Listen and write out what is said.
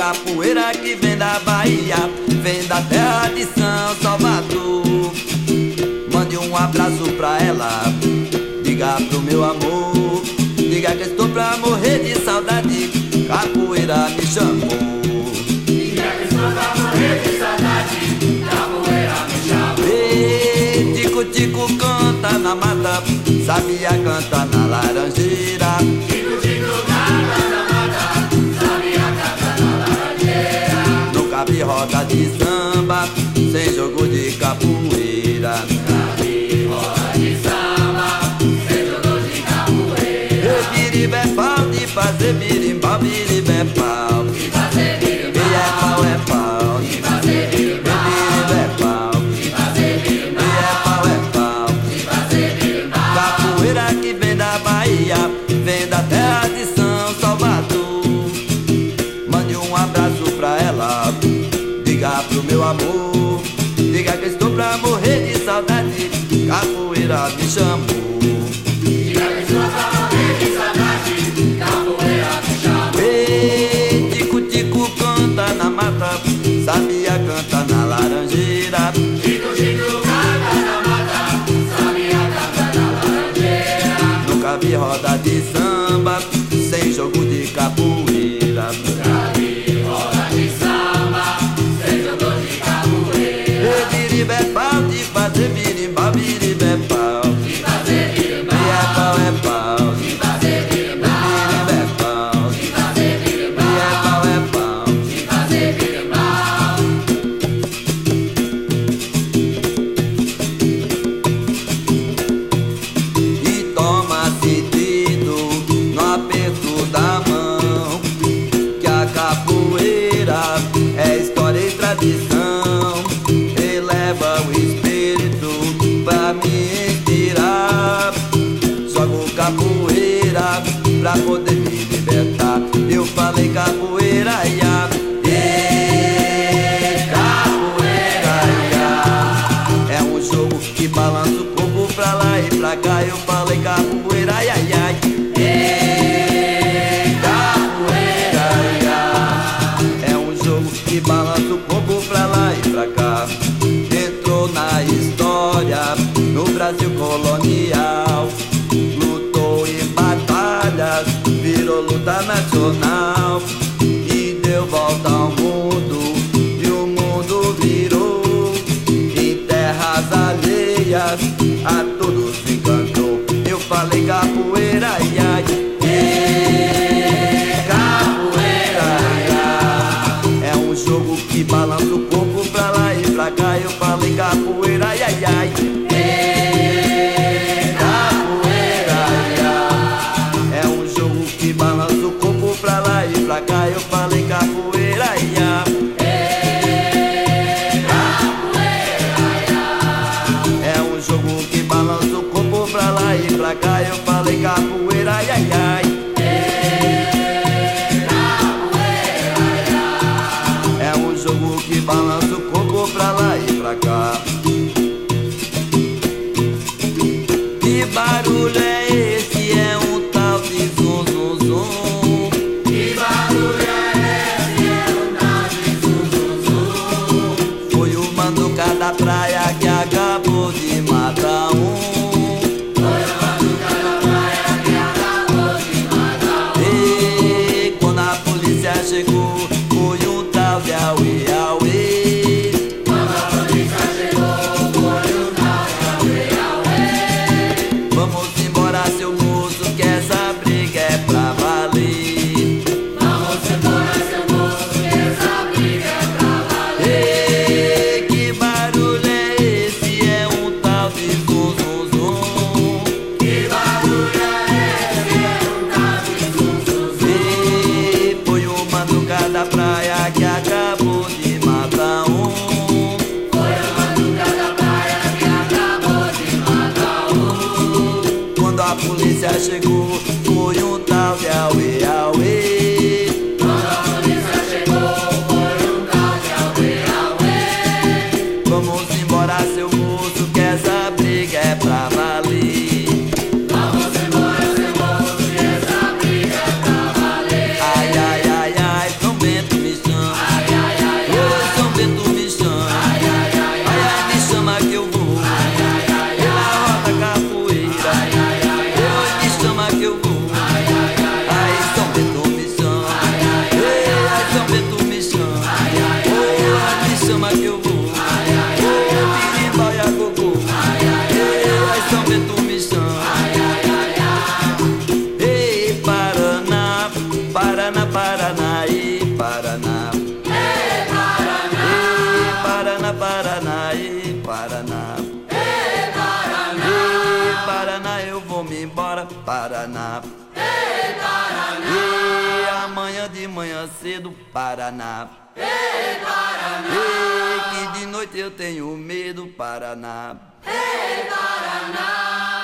capoeira que vem da Bahia, vem da terra de São Salvador. Mande um abraço pra ela, diga pro meu amor, diga que estou pra morrer de saudade, capoeira me chamou. Que estou pra morrer de saudade, capoeira me chamou. Tico-tico canta na mata, sabia canta na laranjeira. roda de samba, sem jogo de roda de samba, sem jogo de capoeira. Já roda de samba, sem jogo de capoeira. Eu Nosso o corpo pra lá e pra cá. Entrou na história, no Brasil colonial. Lutou em batalhas, virou luta nacional. E deu volta ao mundo, e o mundo virou. Em terras alheias, a todos encantou. Eu falei capoeira e nosso corpo chegou com um tal de auê, auê. Embora, Paraná. ei, Paraná, E amanhã de manhã cedo, Paraná. ei, Paraná, E que de noite eu tenho medo, Paraná. ei, Paraná.